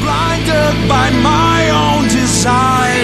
blinded by my own desire.